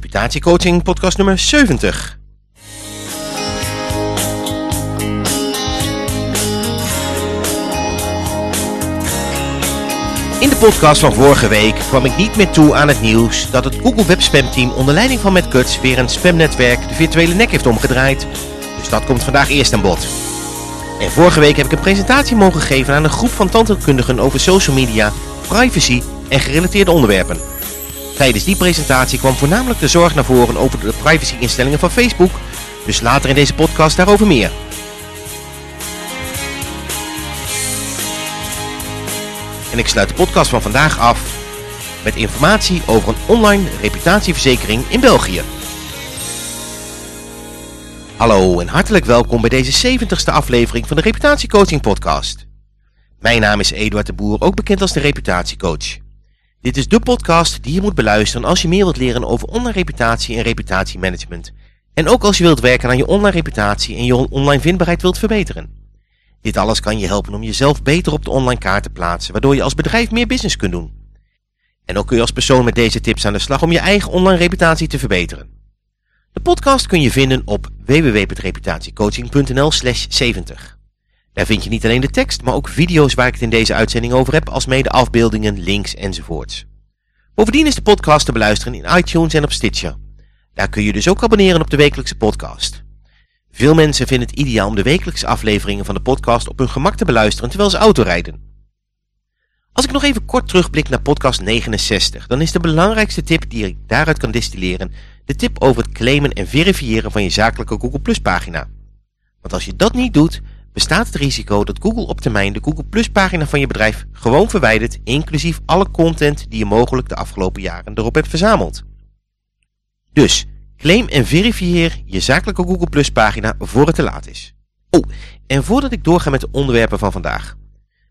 Reputatiecoaching podcast nummer 70. In de podcast van vorige week kwam ik niet meer toe aan het nieuws dat het Google Web Spam Team onder leiding van Matt Cutts weer een spamnetwerk de virtuele nek heeft omgedraaid. Dus dat komt vandaag eerst aan bod. En vorige week heb ik een presentatie mogen geven aan een groep van tandheelkundigen over social media, privacy en gerelateerde onderwerpen. Tijdens die presentatie kwam voornamelijk de zorg naar voren over de privacy-instellingen van Facebook, dus later in deze podcast daarover meer. En ik sluit de podcast van vandaag af met informatie over een online reputatieverzekering in België. Hallo en hartelijk welkom bij deze 70ste aflevering van de Reputatiecoaching podcast. Mijn naam is Eduard de Boer, ook bekend als de Reputatiecoach. Dit is de podcast die je moet beluisteren als je meer wilt leren over online reputatie en reputatiemanagement. En ook als je wilt werken aan je online reputatie en je online vindbaarheid wilt verbeteren. Dit alles kan je helpen om jezelf beter op de online kaart te plaatsen, waardoor je als bedrijf meer business kunt doen. En ook kun je als persoon met deze tips aan de slag om je eigen online reputatie te verbeteren. De podcast kun je vinden op www.reputatiecoaching.nl slash 70. Daar vind je niet alleen de tekst, maar ook video's waar ik het in deze uitzending over heb, als mede afbeeldingen, links enzovoorts. Bovendien is de podcast te beluisteren in iTunes en op Stitcher. Daar kun je dus ook abonneren op de wekelijkse podcast. Veel mensen vinden het ideaal om de wekelijkse afleveringen van de podcast op hun gemak te beluisteren terwijl ze autorijden. Als ik nog even kort terugblik naar podcast 69, dan is de belangrijkste tip die ik daaruit kan distilleren de tip over het claimen en verifiëren van je zakelijke Google Plus pagina. Want als je dat niet doet, bestaat het risico dat Google op termijn de Google Plus pagina van je bedrijf gewoon verwijdert, inclusief alle content die je mogelijk de afgelopen jaren erop hebt verzameld. Dus, claim en verifieer je zakelijke Google Plus pagina voor het te laat is. Oh, en voordat ik doorga met de onderwerpen van vandaag.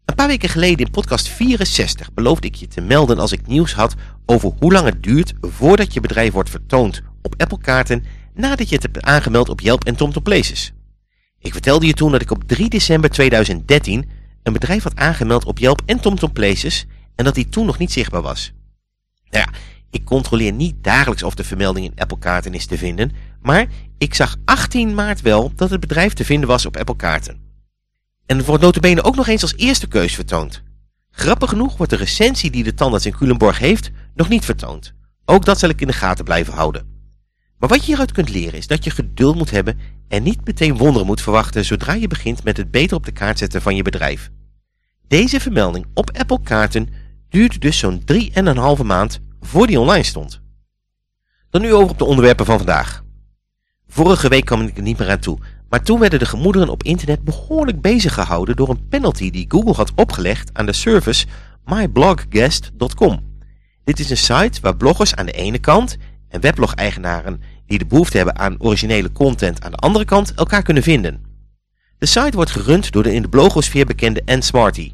Een paar weken geleden in podcast 64 beloofde ik je te melden als ik nieuws had over hoe lang het duurt voordat je bedrijf wordt vertoond op Apple kaarten nadat je het hebt aangemeld op Yelp en TomTom Places. Ik vertelde je toen dat ik op 3 december 2013 een bedrijf had aangemeld op Yelp en TomTom Places en dat die toen nog niet zichtbaar was. Nou ja, ik controleer niet dagelijks of de vermelding in Apple kaarten is te vinden, maar ik zag 18 maart wel dat het bedrijf te vinden was op Apple kaarten. En het wordt notabene ook nog eens als eerste keus vertoond. Grappig genoeg wordt de recensie die de tandarts in Culemborg heeft nog niet vertoond. Ook dat zal ik in de gaten blijven houden. Maar wat je hieruit kunt leren is dat je geduld moet hebben en niet meteen wonderen moet verwachten zodra je begint met het beter op de kaart zetten van je bedrijf. Deze vermelding op Apple kaarten duurt dus zo'n 3,5 maand voor die online stond. Dan nu over op de onderwerpen van vandaag. Vorige week kwam ik er niet meer aan toe, maar toen werden de gemoederen op internet behoorlijk bezig gehouden door een penalty die Google had opgelegd aan de service myblogguest.com. Dit is een site waar bloggers aan de ene kant en weblog-eigenaren die de behoefte hebben aan originele content aan de andere kant elkaar kunnen vinden. De site wordt gerund door de in de blogosfeer bekende Ann Smarty.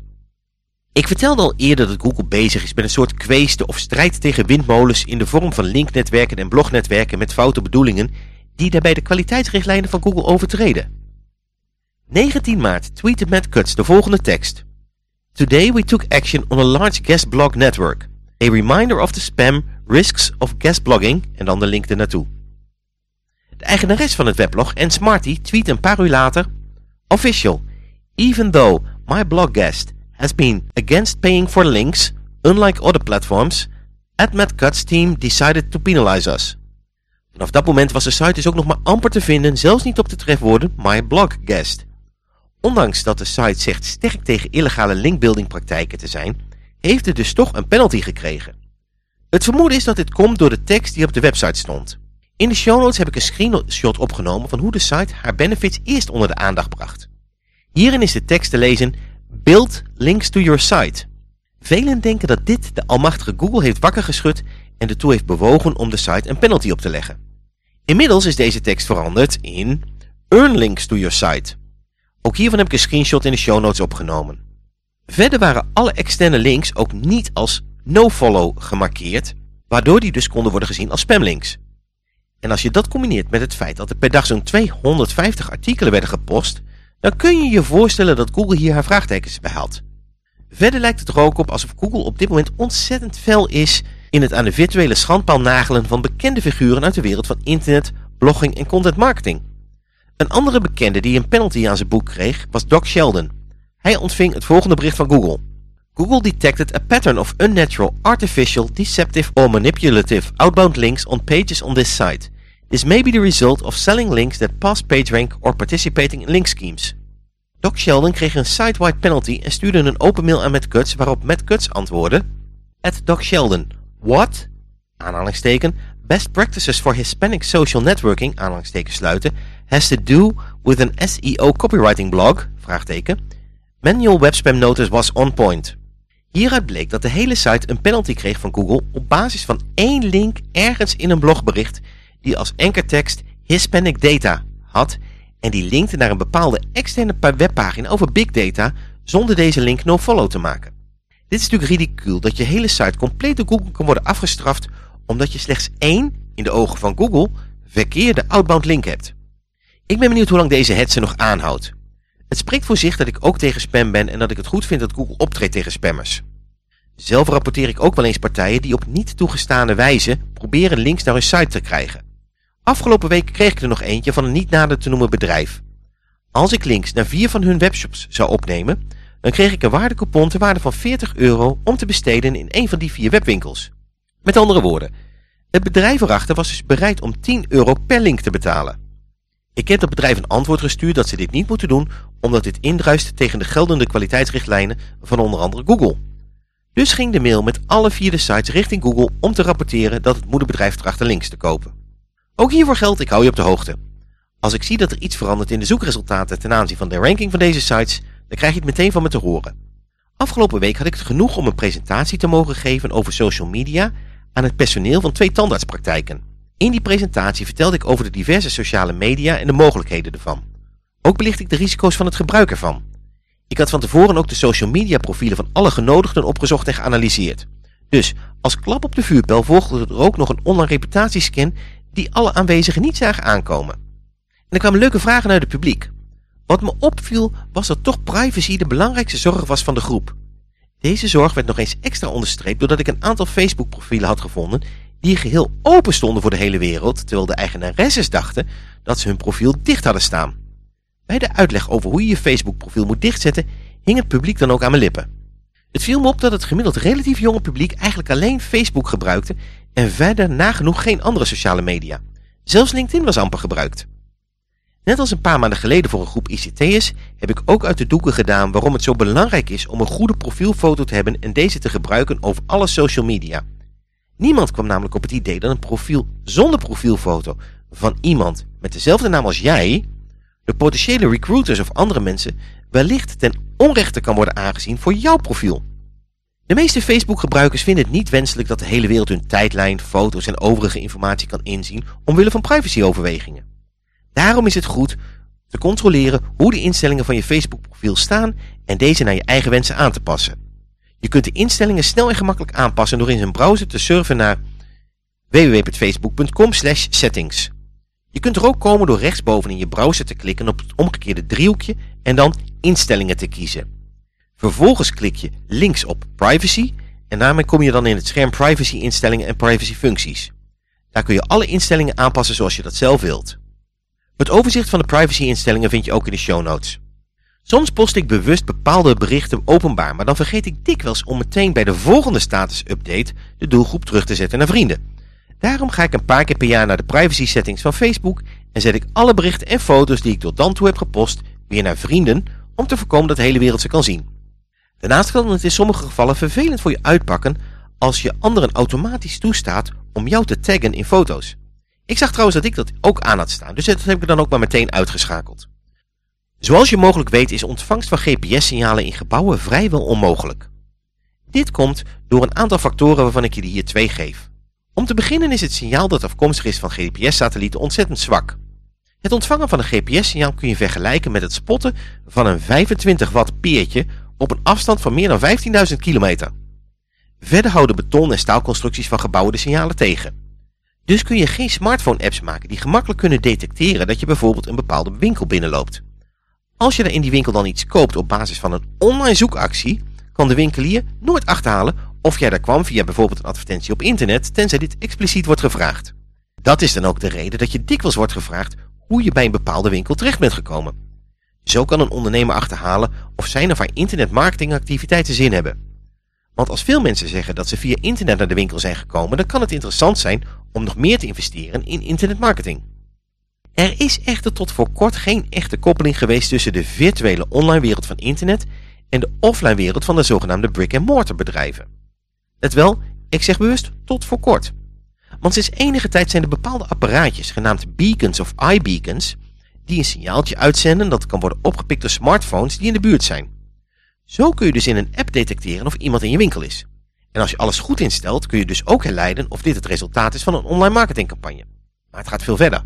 Ik vertelde al eerder dat Google bezig is met een soort kweeste of strijd tegen windmolens in de vorm van linknetwerken en blognetwerken met foute bedoelingen die daarbij de kwaliteitsrichtlijnen van Google overtreden. 19 maart tweette Matt Cutts de volgende tekst. Today we took action on a large guest blog network. A reminder of the spam risks of guest blogging en dan de link ernaartoe. De eigenares van het weblog en Smarty tweet een paar uur later Official, even though my blog guest has been against paying for links, unlike other platforms, Matt Cutts team decided to penalize us. Vanaf dat moment was de site dus ook nog maar amper te vinden, zelfs niet op de trefwoorden My Blog Guest. Ondanks dat de site zegt sterk tegen illegale linkbuilding praktijken te zijn, heeft het dus toch een penalty gekregen. Het vermoeden is dat dit komt door de tekst die op de website stond. In de show notes heb ik een screenshot opgenomen van hoe de site haar benefits eerst onder de aandacht bracht. Hierin is de tekst te lezen Build links to your site. Velen denken dat dit de almachtige Google heeft wakker geschud en ertoe heeft bewogen om de site een penalty op te leggen. Inmiddels is deze tekst veranderd in Earn links to your site. Ook hiervan heb ik een screenshot in de show notes opgenomen. Verder waren alle externe links ook niet als nofollow gemarkeerd, waardoor die dus konden worden gezien als spamlinks. En als je dat combineert met het feit dat er per dag zo'n 250 artikelen werden gepost, dan kun je je voorstellen dat Google hier haar vraagtekens bij had. Verder lijkt het er ook op alsof Google op dit moment ontzettend fel is in het aan de virtuele schandpaal nagelen van bekende figuren uit de wereld van internet, blogging en content marketing. Een andere bekende die een penalty aan zijn boek kreeg was Doc Sheldon. Hij ontving het volgende bericht van Google. Google detected a pattern of unnatural, artificial, deceptive or manipulative outbound links on pages on this site. This may be the result of selling links that pass PageRank or participating in link schemes. Doc Sheldon kreeg een site-wide penalty en stuurde een open mail aan Matt Cutts waarop Matt Cutts antwoordde At Doc Sheldon, what? Aanhalingsteken, best practices for Hispanic social networking, aanhalingstekens sluiten, has to do with an SEO copywriting blog, vraagteken. Manual web spam notice was on point. Hieruit bleek dat de hele site een penalty kreeg van Google op basis van één link ergens in een blogbericht die als enkertekst Hispanic Data had en die linkte naar een bepaalde externe webpagina over big data zonder deze link nofollow te maken. Dit is natuurlijk ridicuul dat je hele site compleet door Google kan worden afgestraft omdat je slechts één, in de ogen van Google, verkeerde outbound link hebt. Ik ben benieuwd hoe lang deze hetze nog aanhoudt. Het spreekt voor zich dat ik ook tegen spam ben en dat ik het goed vind dat Google optreedt tegen spammers. Zelf rapporteer ik ook wel eens partijen die op niet toegestane wijze proberen links naar hun site te krijgen. Afgelopen week kreeg ik er nog eentje van een niet nader te noemen bedrijf. Als ik links naar vier van hun webshops zou opnemen, dan kreeg ik een waardecoupon ter waarde van 40 euro om te besteden in een van die vier webwinkels. Met andere woorden, het bedrijf erachter was dus bereid om 10 euro per link te betalen. Ik heb het bedrijf een antwoord gestuurd dat ze dit niet moeten doen omdat dit indruist tegen de geldende kwaliteitsrichtlijnen van onder andere Google. Dus ging de mail met alle vier de sites richting Google om te rapporteren dat het moederbedrijf trachten links te kopen. Ook hiervoor geldt, ik hou je op de hoogte. Als ik zie dat er iets verandert in de zoekresultaten ten aanzien van de ranking van deze sites, dan krijg je het meteen van me te horen. Afgelopen week had ik het genoeg om een presentatie te mogen geven over social media aan het personeel van twee tandartspraktijken. In die presentatie vertelde ik over de diverse sociale media en de mogelijkheden ervan. Ook belicht ik de risico's van het gebruik ervan. Ik had van tevoren ook de social media profielen van alle genodigden opgezocht en geanalyseerd. Dus als klap op de vuurpijl volgde er ook nog een online reputatiescan die alle aanwezigen niet zagen aankomen. En er kwamen leuke vragen uit het publiek. Wat me opviel was dat toch privacy de belangrijkste zorg was van de groep. Deze zorg werd nog eens extra onderstreept doordat ik een aantal Facebook profielen had gevonden die geheel open stonden voor de hele wereld, terwijl de eigenaresses dachten dat ze hun profiel dicht hadden staan. Bij de uitleg over hoe je je Facebook profiel moet dichtzetten, hing het publiek dan ook aan mijn lippen. Het viel me op dat het gemiddeld relatief jonge publiek eigenlijk alleen Facebook gebruikte en verder nagenoeg geen andere sociale media. Zelfs LinkedIn was amper gebruikt. Net als een paar maanden geleden voor een groep ICT'ers heb ik ook uit de doeken gedaan waarom het zo belangrijk is om een goede profielfoto te hebben en deze te gebruiken over alle social media. Niemand kwam namelijk op het idee dat een profiel zonder profielfoto van iemand met dezelfde naam als jij, de potentiële recruiters of andere mensen, wellicht ten onrechte kan worden aangezien voor jouw profiel. De meeste Facebook-gebruikers vinden het niet wenselijk dat de hele wereld hun tijdlijn, foto's en overige informatie kan inzien omwille van privacyoverwegingen. Daarom is het goed te controleren hoe de instellingen van je Facebook-profiel staan en deze naar je eigen wensen aan te passen. Je kunt de instellingen snel en gemakkelijk aanpassen door in zijn browser te surfen naar www.facebook.com settings. Je kunt er ook komen door rechtsboven in je browser te klikken op het omgekeerde driehoekje en dan instellingen te kiezen. Vervolgens klik je links op privacy en daarmee kom je dan in het scherm privacy instellingen en privacy functies. Daar kun je alle instellingen aanpassen zoals je dat zelf wilt. Het overzicht van de privacy instellingen vind je ook in de show notes. Soms post ik bewust bepaalde berichten openbaar, maar dan vergeet ik dikwijls om meteen bij de volgende status update de doelgroep terug te zetten naar vrienden. Daarom ga ik een paar keer per jaar naar de privacy settings van Facebook en zet ik alle berichten en foto's die ik tot dan toe heb gepost weer naar vrienden om te voorkomen dat de hele wereld ze kan zien. Daarnaast kan het in sommige gevallen vervelend voor je uitpakken als je anderen automatisch toestaat om jou te taggen in foto's. Ik zag trouwens dat ik dat ook aan had staan, dus dat heb ik dan ook maar meteen uitgeschakeld. Zoals je mogelijk weet is ontvangst van GPS-signalen in gebouwen vrijwel onmogelijk. Dit komt door een aantal factoren waarvan ik je hier twee geef. Om te beginnen is het signaal dat afkomstig is van GPS-satellieten ontzettend zwak. Het ontvangen van een GPS-signaal kun je vergelijken met het spotten van een 25 watt peertje op een afstand van meer dan 15.000 kilometer. Verder houden beton- en staalconstructies van gebouwen de signalen tegen. Dus kun je geen smartphone-apps maken die gemakkelijk kunnen detecteren dat je bijvoorbeeld een bepaalde winkel binnenloopt. Als je er in die winkel dan iets koopt op basis van een online zoekactie, kan de winkelier nooit achterhalen of jij daar kwam via bijvoorbeeld een advertentie op internet, tenzij dit expliciet wordt gevraagd. Dat is dan ook de reden dat je dikwijls wordt gevraagd hoe je bij een bepaalde winkel terecht bent gekomen. Zo kan een ondernemer achterhalen of zijn of haar internetmarketingactiviteiten zin hebben. Want als veel mensen zeggen dat ze via internet naar de winkel zijn gekomen, dan kan het interessant zijn om nog meer te investeren in internetmarketing. Er is echter tot voor kort geen echte koppeling geweest tussen de virtuele online wereld van internet en de offline wereld van de zogenaamde brick-and-mortar bedrijven. Let wel, ik zeg bewust tot voor kort. Want sinds enige tijd zijn er bepaalde apparaatjes, genaamd beacons of iBeacons, die een signaaltje uitzenden dat kan worden opgepikt door smartphones die in de buurt zijn. Zo kun je dus in een app detecteren of iemand in je winkel is. En als je alles goed instelt, kun je dus ook herleiden of dit het resultaat is van een online marketingcampagne. Maar het gaat veel verder.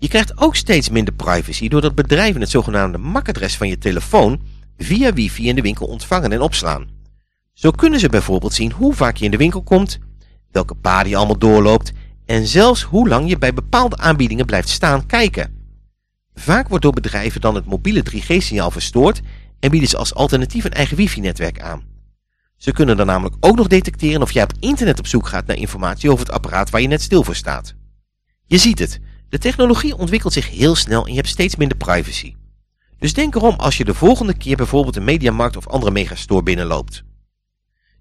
Je krijgt ook steeds minder privacy doordat bedrijven het zogenaamde MAC-adres van je telefoon via wifi in de winkel ontvangen en opslaan. Zo kunnen ze bijvoorbeeld zien hoe vaak je in de winkel komt, welke paden je allemaal doorloopt en zelfs hoe lang je bij bepaalde aanbiedingen blijft staan kijken. Vaak wordt door bedrijven dan het mobiele 3G-signaal verstoord en bieden ze als alternatief een eigen wifi-netwerk aan. Ze kunnen dan namelijk ook nog detecteren of jij op internet op zoek gaat naar informatie over het apparaat waar je net stil voor staat. Je ziet het, de technologie ontwikkelt zich heel snel en je hebt steeds minder privacy. Dus denk erom als je de volgende keer bijvoorbeeld een mediamarkt of andere megastore binnenloopt.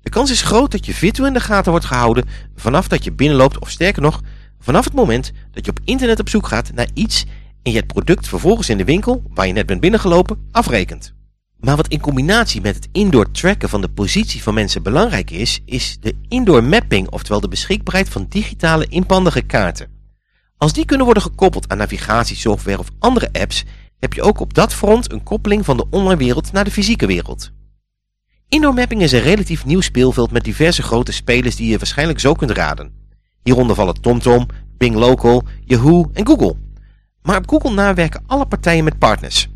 De kans is groot dat je virtueel in de gaten wordt gehouden vanaf dat je binnenloopt of sterker nog, vanaf het moment dat je op internet op zoek gaat naar iets en je het product vervolgens in de winkel, waar je net bent binnengelopen, afrekent. Maar wat in combinatie met het indoor tracken van de positie van mensen belangrijk is, is de indoor mapping, oftewel de beschikbaarheid van digitale inpandige kaarten. Als die kunnen worden gekoppeld aan navigatiesoftware of andere apps, heb je ook op dat front een koppeling van de online wereld naar de fysieke wereld. Indoor mapping is een relatief nieuw speelveld met diverse grote spelers die je waarschijnlijk zo kunt raden. Hieronder vallen TomTom, Bing Local, Yahoo en Google. Maar op Google na werken alle partijen met partners.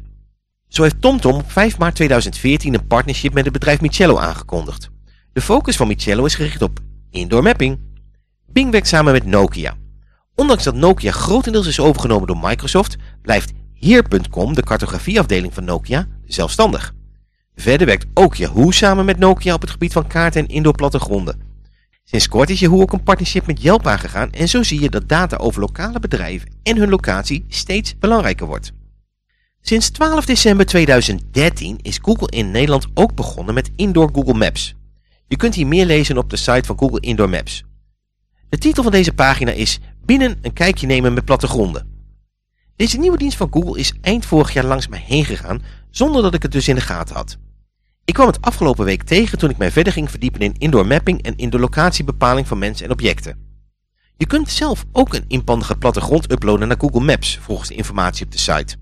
Zo heeft TomTom op 5 maart 2014 een partnership met het bedrijf Michello aangekondigd. De focus van Michello is gericht op indoor mapping. Bing werkt samen met Nokia. Ondanks dat Nokia grotendeels is overgenomen door Microsoft, blijft Hier.com, de cartografieafdeling van Nokia, zelfstandig. Verder werkt ook Yahoo samen met Nokia op het gebied van kaarten en indoor plattegronden. Sinds kort is Yahoo ook een partnership met Yelp aangegaan en zo zie je dat data over lokale bedrijven en hun locatie steeds belangrijker wordt. Sinds 12 december 2013 is Google in Nederland ook begonnen met Indoor Google Maps. Je kunt hier meer lezen op de site van Google Indoor Maps. De titel van deze pagina is Binnen een kijkje nemen met plattegronden. Deze nieuwe dienst van Google is eind vorig jaar langs mij heen gegaan zonder dat ik het dus in de gaten had. Ik kwam het afgelopen week tegen toen ik mij verder ging verdiepen in indoor mapping en in de locatiebepaling van mensen en objecten. Je kunt zelf ook een inpandige plattegrond uploaden naar Google Maps volgens de informatie op de site.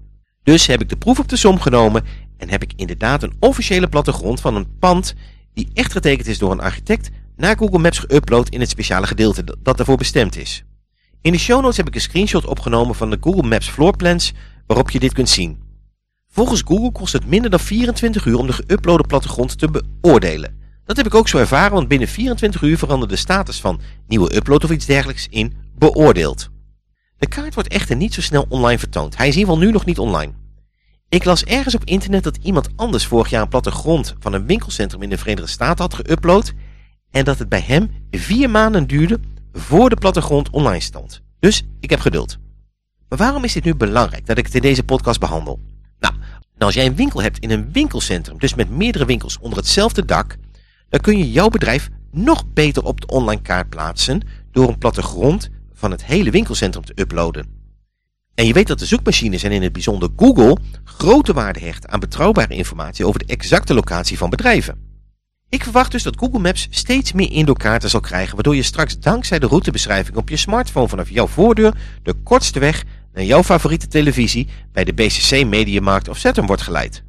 Dus heb ik de proef op de som genomen en heb ik inderdaad een officiële plattegrond van een pand die echt getekend is door een architect naar Google Maps geüpload in het speciale gedeelte dat daarvoor bestemd is. In de show notes heb ik een screenshot opgenomen van de Google Maps floorplans waarop je dit kunt zien. Volgens Google kost het minder dan 24 uur om de geüploade plattegrond te beoordelen. Dat heb ik ook zo ervaren, want binnen 24 uur verandert de status van nieuwe upload of iets dergelijks in beoordeeld. De kaart wordt echter niet zo snel online vertoond. Hij is in ieder geval nu nog niet online. Ik las ergens op internet dat iemand anders vorig jaar een plattegrond van een winkelcentrum in de Verenigde Staten had geüpload en dat het bij hem vier maanden duurde voor de plattegrond online stond. Dus ik heb geduld. Maar waarom is dit nu belangrijk dat ik het in deze podcast behandel? Nou, als jij een winkel hebt in een winkelcentrum, dus met meerdere winkels onder hetzelfde dak, dan kun je jouw bedrijf nog beter op de online kaart plaatsen door een plattegrond van het hele winkelcentrum te uploaden. En je weet dat de zoekmachines en in het bijzonder Google grote waarde hecht aan betrouwbare informatie over de exacte locatie van bedrijven. Ik verwacht dus dat Google Maps steeds meer indoorkaarten zal krijgen, waardoor je straks dankzij de routebeschrijving op je smartphone vanaf jouw voordeur de kortste weg naar jouw favoriete televisie bij de BCC Mediamarkt of Saturn wordt geleid.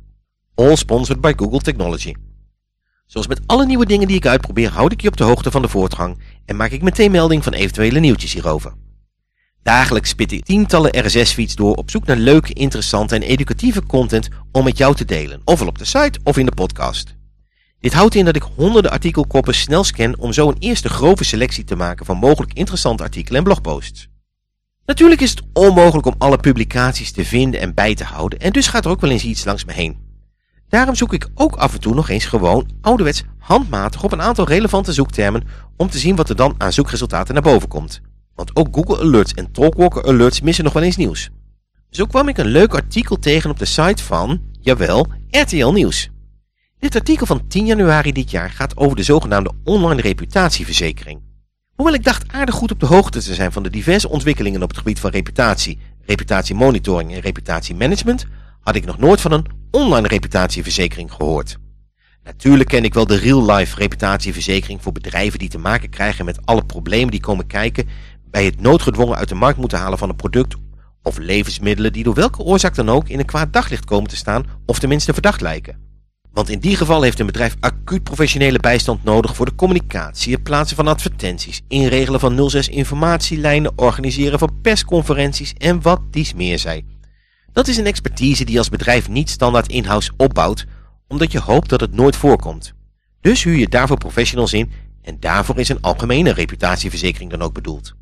All sponsored by Google Technology. Zoals met alle nieuwe dingen die ik uitprobeer houd ik je op de hoogte van de voortgang en maak ik meteen melding van eventuele nieuwtjes hierover. Dagelijks spit ik tientallen RSS-feeds door op zoek naar leuke, interessante en educatieve content om met jou te delen, ofwel op de site of in de podcast. Dit houdt in dat ik honderden artikelkoppen snel scan om zo een eerste grove selectie te maken van mogelijk interessante artikelen en blogposts. Natuurlijk is het onmogelijk om alle publicaties te vinden en bij te houden en dus gaat er ook wel eens iets langs me heen. Daarom zoek ik ook af en toe nog eens gewoon ouderwets handmatig op een aantal relevante zoektermen om te zien wat er dan aan zoekresultaten naar boven komt. Want ook Google Alerts en Talkwalker Alerts missen nog wel eens nieuws. Zo kwam ik een leuk artikel tegen op de site van, jawel, RTL Nieuws. Dit artikel van 10 januari dit jaar gaat over de zogenaamde online reputatieverzekering. Hoewel ik dacht aardig goed op de hoogte te zijn van de diverse ontwikkelingen op het gebied van reputatie, reputatiemonitoring en reputatiemanagement, had ik nog nooit van een online reputatieverzekering gehoord. Natuurlijk ken ik wel de real-life reputatieverzekering voor bedrijven die te maken krijgen met alle problemen die komen kijken bij het noodgedwongen uit de markt moeten halen van een product of levensmiddelen die door welke oorzaak dan ook in een kwaad daglicht komen te staan of tenminste verdacht lijken. Want in die geval heeft een bedrijf acuut professionele bijstand nodig voor de communicatie, het plaatsen van advertenties, inregelen van 06 informatielijnen, organiseren van persconferenties en wat dies meer zij. Dat is een expertise die als bedrijf niet standaard in-house opbouwt, omdat je hoopt dat het nooit voorkomt. Dus huur je daarvoor professionals in en daarvoor is een algemene reputatieverzekering dan ook bedoeld.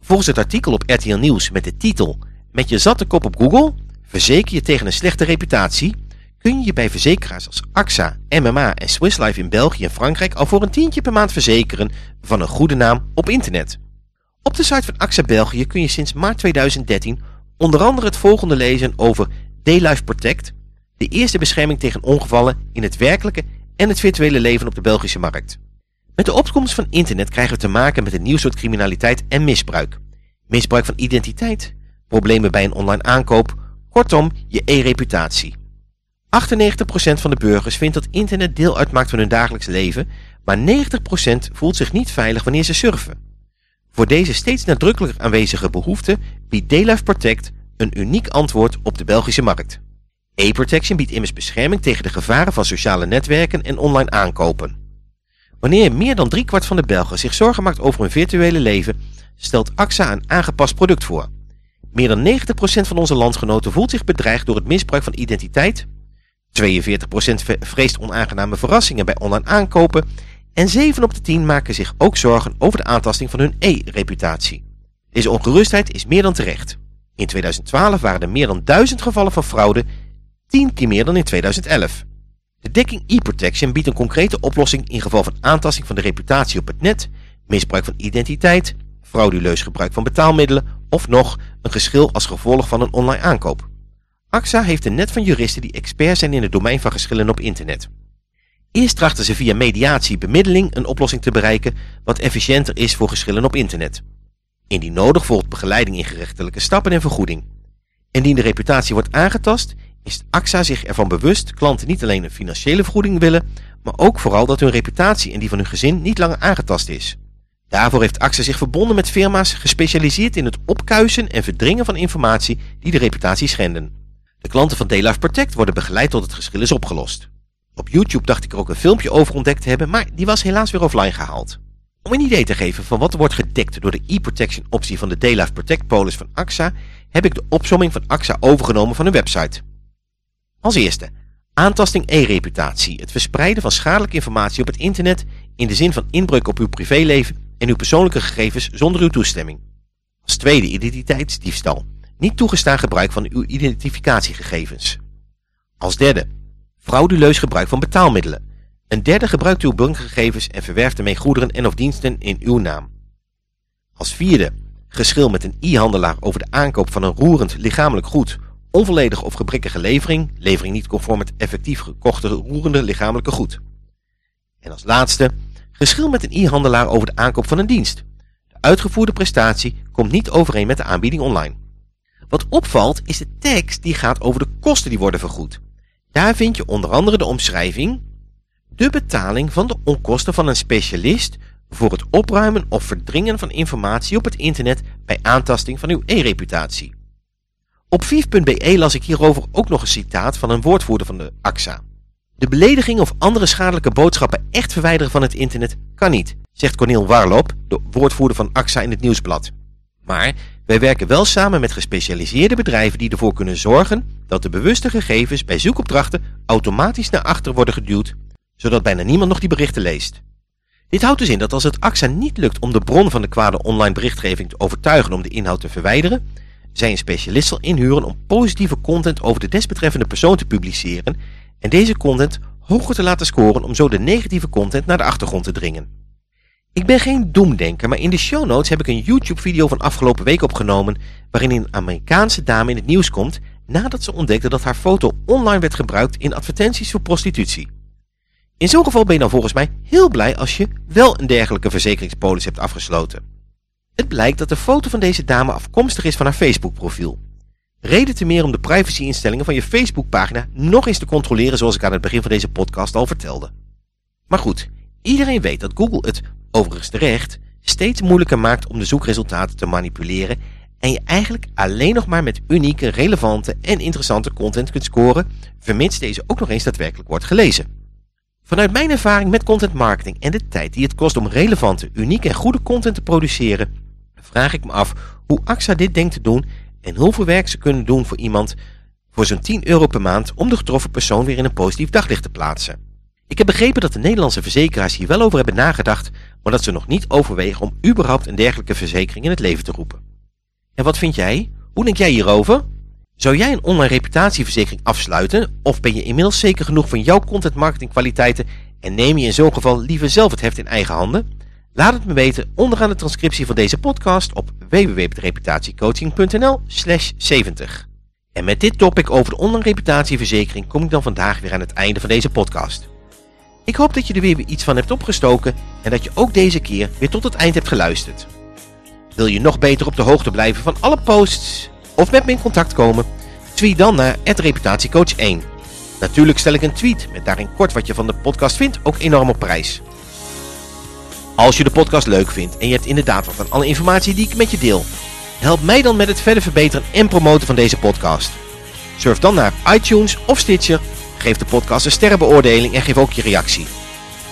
Volgens het artikel op RTL Nieuws met de titel Met je zatte kop op Google verzeker je tegen een slechte reputatie kun je bij verzekeraars als AXA, MMA en Swiss Life in België en Frankrijk al voor een tientje per maand verzekeren van een goede naam op internet. Op de site van AXA België kun je sinds maart 2013 onder andere het volgende lezen over Daylife Protect, de eerste bescherming tegen ongevallen in het werkelijke en het virtuele leven op de Belgische markt. Met de opkomst van internet krijgen we te maken met een nieuw soort criminaliteit en misbruik. Misbruik van identiteit, problemen bij een online aankoop, kortom je e-reputatie. 98% van de burgers vindt dat internet deel uitmaakt van hun dagelijks leven, maar 90% voelt zich niet veilig wanneer ze surfen. Voor deze steeds nadrukkelijker aanwezige behoefte biedt Daylife Protect een uniek antwoord op de Belgische markt. E-protection biedt immers bescherming tegen de gevaren van sociale netwerken en online aankopen. Wanneer meer dan driekwart van de Belgen zich zorgen maakt over hun virtuele leven, stelt AXA een aangepast product voor. Meer dan 90% van onze landgenoten voelt zich bedreigd door het misbruik van identiteit, 42% vreest onaangename verrassingen bij online aankopen en 7 op de 10 maken zich ook zorgen over de aantasting van hun e-reputatie. Deze ongerustheid is meer dan terecht. In 2012 waren er meer dan 1000 gevallen van fraude, 10 keer meer dan in 2011. De dekking e-protection biedt een concrete oplossing in geval van aantasting van de reputatie op het net, misbruik van identiteit, frauduleus gebruik van betaalmiddelen of nog een geschil als gevolg van een online aankoop. AXA heeft een net van juristen die expert zijn in het domein van geschillen op internet. Eerst trachten ze via mediatie bemiddeling een oplossing te bereiken wat efficiënter is voor geschillen op internet. Indien nodig volgt begeleiding in gerechtelijke stappen en vergoeding. Indien de reputatie wordt aangetast, is AXA zich ervan bewust klanten niet alleen een financiële vergoeding willen, maar ook vooral dat hun reputatie en die van hun gezin niet langer aangetast is. Daarvoor heeft AXA zich verbonden met firma's gespecialiseerd in het opkuisen en verdringen van informatie die de reputatie schenden. De klanten van Daylife Protect worden begeleid tot het geschil is opgelost. Op YouTube dacht ik er ook een filmpje over ontdekt te hebben, maar die was helaas weer offline gehaald. Om een idee te geven van wat er wordt gedekt door de e-protection optie van de Daylife Protect polis van AXA, heb ik de opsomming van AXA overgenomen van hun website. Als eerste, aantasting e-reputatie, het verspreiden van schadelijke informatie op het internet in de zin van inbreuk op uw privéleven en uw persoonlijke gegevens zonder uw toestemming. Als tweede, identiteitsdiefstal, niet toegestaan gebruik van uw identificatiegegevens. Als derde, frauduleus gebruik van betaalmiddelen. Een derde gebruikt uw bankgegevens en verwerft ermee goederen en of diensten in uw naam. Als vierde, geschil met een e-handelaar over de aankoop van een roerend lichamelijk goed, onvolledige of gebrekkige levering, levering niet conform het effectief gekochte roerende lichamelijke goed. En als laatste, geschil met een e-handelaar over de aankoop van een dienst. De uitgevoerde prestatie komt niet overeen met de aanbieding online. Wat opvalt is de tekst die gaat over de kosten die worden vergoed. Daar vind je onder andere de omschrijving de betaling van de onkosten van een specialist voor het opruimen of verdringen van informatie op het internet bij aantasting van uw e-reputatie. Op vief.be las ik hierover ook nog een citaat van een woordvoerder van de AXA. De belediging of andere schadelijke boodschappen echt verwijderen van het internet kan niet, zegt Cornel Warlop, de woordvoerder van AXA in het Nieuwsblad. Maar wij werken wel samen met gespecialiseerde bedrijven die ervoor kunnen zorgen dat de bewuste gegevens bij zoekopdrachten automatisch naar achter worden geduwd, zodat bijna niemand nog die berichten leest. Dit houdt dus in dat als het AXA niet lukt om de bron van de kwade online berichtgeving te overtuigen om de inhoud te verwijderen, zij een specialist zal inhuren om positieve content over de desbetreffende persoon te publiceren en deze content hoger te laten scoren om zo de negatieve content naar de achtergrond te dringen. Ik ben geen doemdenker, maar in de show notes heb ik een YouTube video van afgelopen week opgenomen waarin een Amerikaanse dame in het nieuws komt nadat ze ontdekte dat haar foto online werd gebruikt in advertenties voor prostitutie. In zo'n geval ben je dan volgens mij heel blij als je wel een dergelijke verzekeringspolis hebt afgesloten. Het blijkt dat de foto van deze dame afkomstig is van haar Facebook profiel. Reden te meer om de privacyinstellingen van je Facebookpagina nog eens te controleren zoals ik aan het begin van deze podcast al vertelde. Maar goed, iedereen weet dat Google het, overigens terecht, steeds moeilijker maakt om de zoekresultaten te manipuleren en je eigenlijk alleen nog maar met unieke, relevante en interessante content kunt scoren, vermits deze ook nog eens daadwerkelijk wordt gelezen. Vanuit mijn ervaring met content marketing en de tijd die het kost om relevante, unieke en goede content te produceren, vraag ik me af hoe AXA dit denkt te doen en hoeveel werk ze kunnen doen voor iemand voor zo'n 10 euro per maand om de getroffen persoon weer in een positief daglicht te plaatsen. Ik heb begrepen dat de Nederlandse verzekeraars hier wel over hebben nagedacht, maar dat ze nog niet overwegen om überhaupt een dergelijke verzekering in het leven te roepen. En wat vind jij? Hoe denk jij hierover? Zou jij een online reputatieverzekering afsluiten of ben je inmiddels zeker genoeg van jouw content en neem je in zo'n geval liever zelf het heft in eigen handen? Laat het me weten onderaan de transcriptie van deze podcast op www.reputatiecoaching.nl slash 70. En met dit topic over de online reputatieverzekering kom ik dan vandaag weer aan het einde van deze podcast. Ik hoop dat je er weer iets van hebt opgestoken en dat je ook deze keer weer tot het eind hebt geluisterd. Wil je nog beter op de hoogte blijven van alle posts of met me in contact komen? Tweet dan naar reputatiecoach1. Natuurlijk stel ik een tweet met daarin kort wat je van de podcast vindt ook enorm op prijs. Als je de podcast leuk vindt en je hebt inderdaad wat van alle informatie die ik met je deel, help mij dan met het verder verbeteren en promoten van deze podcast. Surf dan naar iTunes of Stitcher, geef de podcast een sterrenbeoordeling en geef ook je reactie.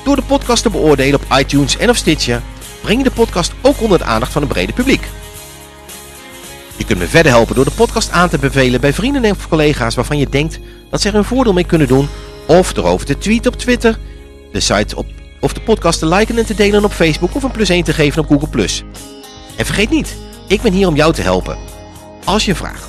Door de podcast te beoordelen op iTunes en of Stitcher, breng je de podcast ook onder de aandacht van een brede publiek. Je kunt me verder helpen door de podcast aan te bevelen bij vrienden en collega's waarvan je denkt dat ze er een voordeel mee kunnen doen, of erover te tweeten op Twitter, de site op of de podcast te liken en te delen op Facebook of een plus 1 te geven op Google+. En vergeet niet, ik ben hier om jou te helpen. Als je een vraag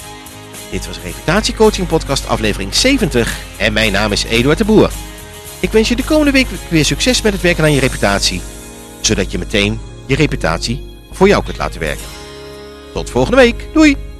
Dit was Reputatiecoaching Podcast aflevering 70 en mijn naam is Eduard de Boer. Ik wens je de komende week weer succes met het werken aan je reputatie, zodat je meteen je reputatie voor jou kunt laten werken. Tot volgende week, doei!